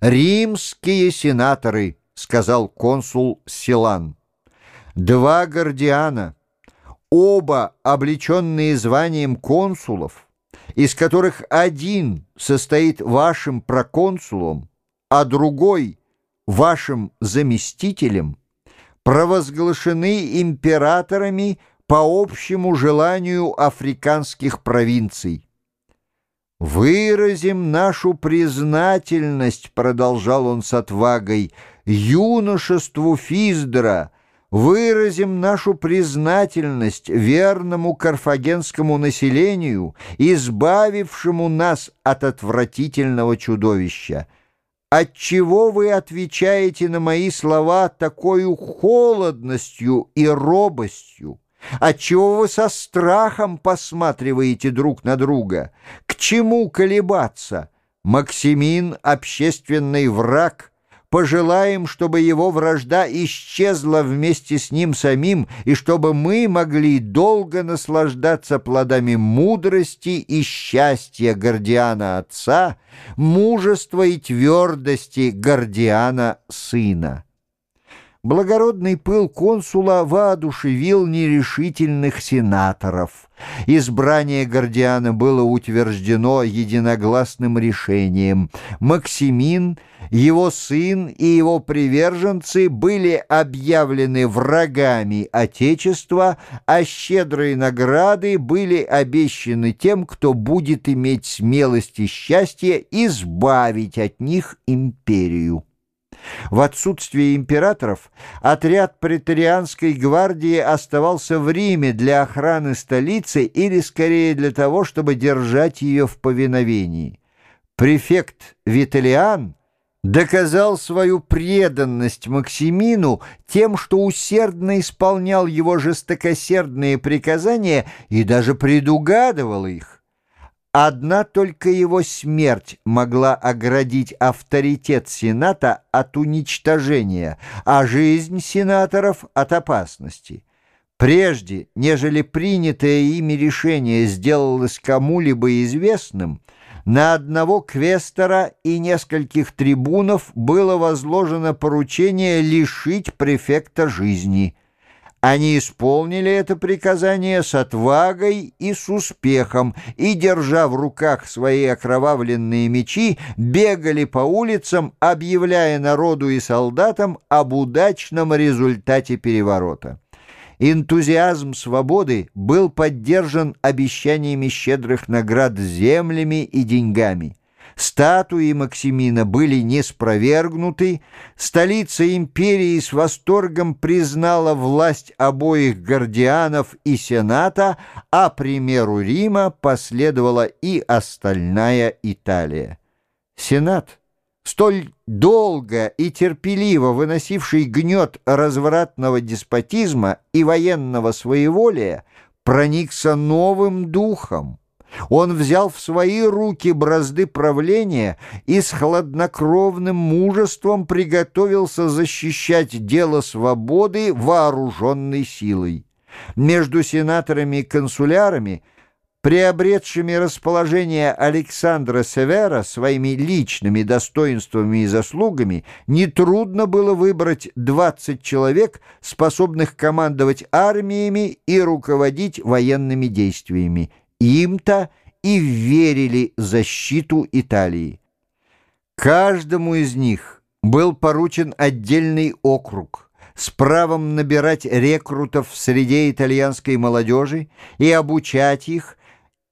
«Римские сенаторы», — сказал консул Силан. «Два гардиана, оба облеченные званием консулов, из которых один состоит вашим проконсулом, а другой — вашим заместителем, провозглашены императорами по общему желанию африканских провинций. «Выразим нашу признательность», — продолжал он с отвагой, — «юношеству Физдра, выразим нашу признательность верному карфагенскому населению, избавившему нас от отвратительного чудовища. Отчего вы отвечаете на мои слова такой холодностью и робостью? Отчего вы со страхом посматриваете друг на друга? К чему колебаться? Максимин — общественный враг. Пожелаем, чтобы его вражда исчезла вместе с ним самим, и чтобы мы могли долго наслаждаться плодами мудрости и счастья Гордиана отца, мужества и твердости Гордиана сына. Благородный пыл консула воодушевил нерешительных сенаторов. Избрание Гордиана было утверждено единогласным решением. Максимин, его сын и его приверженцы были объявлены врагами Отечества, а щедрые награды были обещаны тем, кто будет иметь смелость и счастье избавить от них империю. В отсутствие императоров отряд претарианской гвардии оставался в Риме для охраны столицы или, скорее, для того, чтобы держать ее в повиновении. Префект Виталиан доказал свою преданность Максимину тем, что усердно исполнял его жестокосердные приказания и даже предугадывал их. Одна только его смерть могла оградить авторитет Сената от уничтожения, а жизнь сенаторов от опасности. Прежде, нежели принятое ими решение сделалось кому-либо известным, на одного квестора и нескольких трибунов было возложено поручение лишить префекта жизни – они исполнили это приказание с отвагой и с успехом, и, держа в руках свои окровавленные мечи, бегали по улицам, объявляя народу и солдатам об удачном результате переворота. Энтузиазм свободы был поддержан обещаниями щедрых наград землями и деньгами. Статуи Максимина были не столица империи с восторгом признала власть обоих гардианов и сената, а примеру Рима последовала и остальная Италия. Сенат, столь долго и терпеливо выносивший гнет развратного деспотизма и военного своеволия, проникся новым духом. Он взял в свои руки бразды правления и с хладнокровным мужеством приготовился защищать дело свободы вооруженной силой. Между сенаторами и консулярами, приобретшими расположение Александра Севера своими личными достоинствами и заслугами, нетрудно было выбрать 20 человек, способных командовать армиями и руководить военными действиями – им-то и верили защиту Италии. Каждому из них был поручен отдельный округ с правом набирать рекрутов в среде итальянской молодежи и обучать их,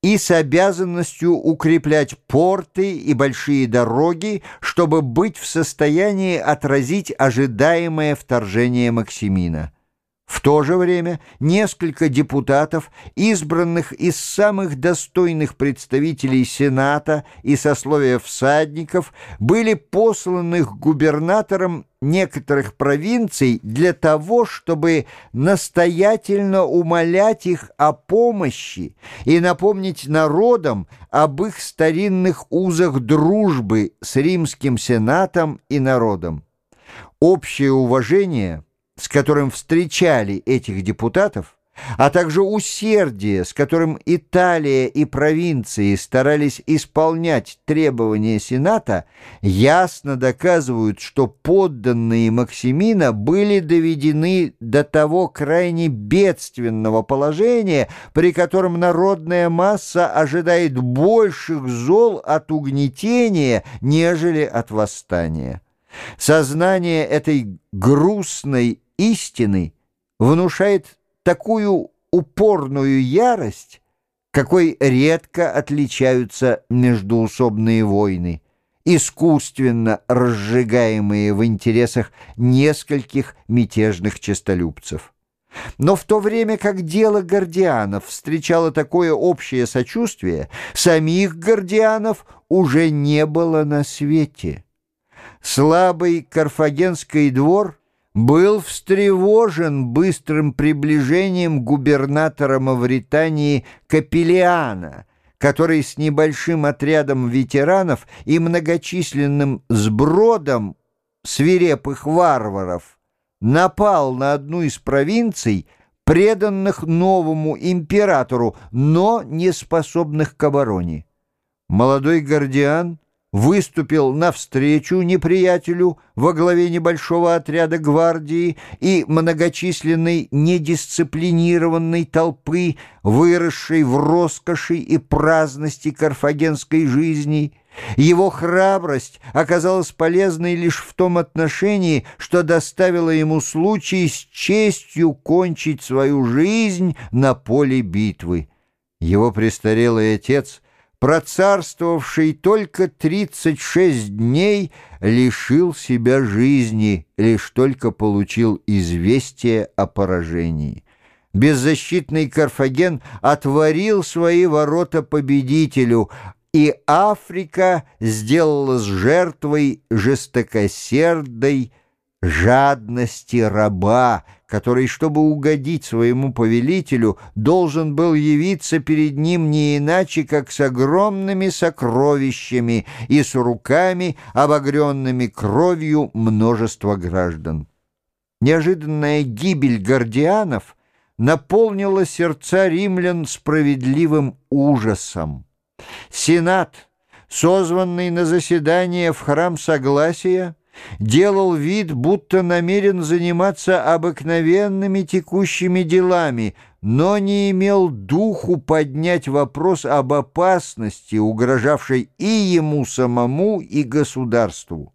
и с обязанностью укреплять порты и большие дороги, чтобы быть в состоянии отразить ожидаемое вторжение Максимина. В то же время несколько депутатов, избранных из самых достойных представителей Сената и сословия всадников, были посланы к губернаторам некоторых провинций для того, чтобы настоятельно умолять их о помощи и напомнить народам об их старинных узах дружбы с римским сенатом и народом. Общее уважение – с которым встречали этих депутатов, а также усердие, с которым Италия и провинции старались исполнять требования Сената, ясно доказывают, что подданные Максимина были доведены до того крайне бедственного положения, при котором народная масса ожидает больших зол от угнетения, нежели от восстания. Сознание этой грустной истины внушает такую упорную ярость, какой редко отличаются междуусобные войны, искусственно разжигаемые в интересах нескольких мятежных честолюбцев. Но в то время как дело гордианов встречало такое общее сочувствие, самих гордианов уже не было на свете. Слабый карфагенский двор — был встревожен быстрым приближением губернатора Мавритании Капелиана, который с небольшим отрядом ветеранов и многочисленным сбродом свирепых варваров напал на одну из провинций, преданных новому императору, но не способных к обороне. Молодой Гордиан выступил навстречу неприятелю во главе небольшого отряда гвардии и многочисленной недисциплинированной толпы, выросшей в роскоши и праздности карфагенской жизни. Его храбрость оказалась полезной лишь в том отношении, что доставила ему случай с честью кончить свою жизнь на поле битвы. Его престарелый отец — процарствовавший только 36 дней, лишил себя жизни, лишь только получил известие о поражении. Беззащитный Карфаген отворил свои ворота победителю, и Африка сделалась жертвой жестокосердой жадности раба, который, чтобы угодить своему повелителю, должен был явиться перед ним не иначе, как с огромными сокровищами и с руками, обогренными кровью множества граждан. Неожиданная гибель гордианов наполнила сердца римлян справедливым ужасом. Сенат, созванный на заседание в храм Согласия, делал вид, будто намерен заниматься обыкновенными текущими делами, но не имел духу поднять вопрос об опасности, угрожавшей и ему самому, и государству.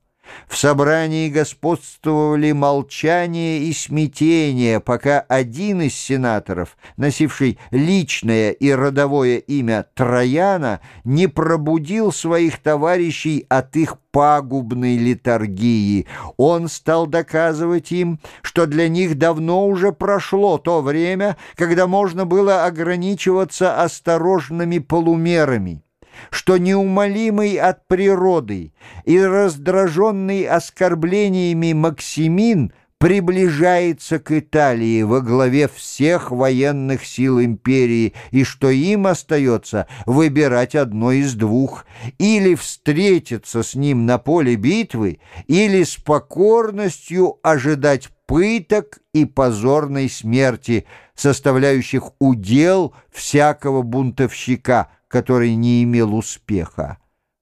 В собрании господствовали молчание и смятение, пока один из сенаторов, носивший личное и родовое имя Трояна, не пробудил своих товарищей от их пагубной литургии. Он стал доказывать им, что для них давно уже прошло то время, когда можно было ограничиваться осторожными полумерами что неумолимый от природы и раздраженный оскорблениями Максимин приближается к Италии во главе всех военных сил империи, и что им остается выбирать одно из двух, или встретиться с ним на поле битвы, или с покорностью ожидать пыток и позорной смерти, составляющих удел всякого бунтовщика – который не имел успеха.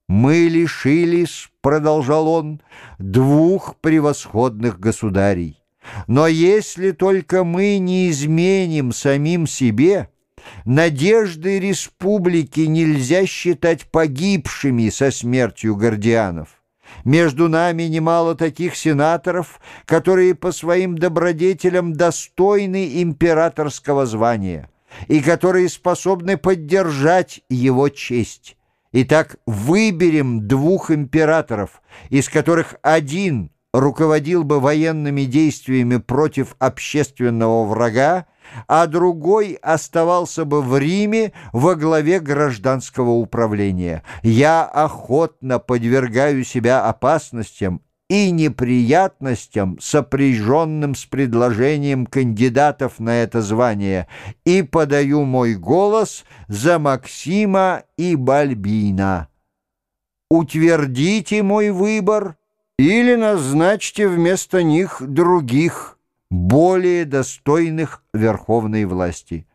«Мы лишились, — продолжал он, — двух превосходных государей. Но если только мы не изменим самим себе, надежды республики нельзя считать погибшими со смертью гордианов. Между нами немало таких сенаторов, которые по своим добродетелям достойны императорского звания» и которые способны поддержать его честь. Итак, выберем двух императоров, из которых один руководил бы военными действиями против общественного врага, а другой оставался бы в Риме во главе гражданского управления. Я охотно подвергаю себя опасностям и неприятностям, сопряженным с предложением кандидатов на это звание, и подаю мой голос за Максима и Бальбина. Утвердите мой выбор или назначьте вместо них других. более достойных верховной власти.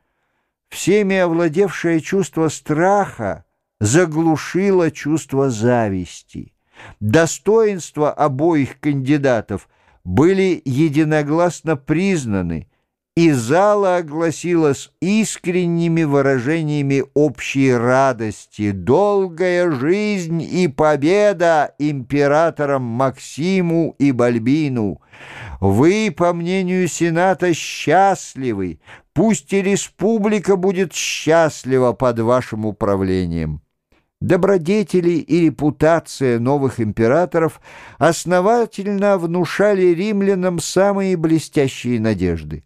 Всеми овладевшее чувство страха заглушило чувство зависти. Достоинства обоих кандидатов были единогласно признаны, и зала огласилась искренними выражениями общей радости. Долгая жизнь и победа императорам Максиму и Бальбину! Вы, по мнению Сената, счастливы. Пусть и республика будет счастлива под вашим управлением. Добродетели и репутация новых императоров основательно внушали римлянам самые блестящие надежды.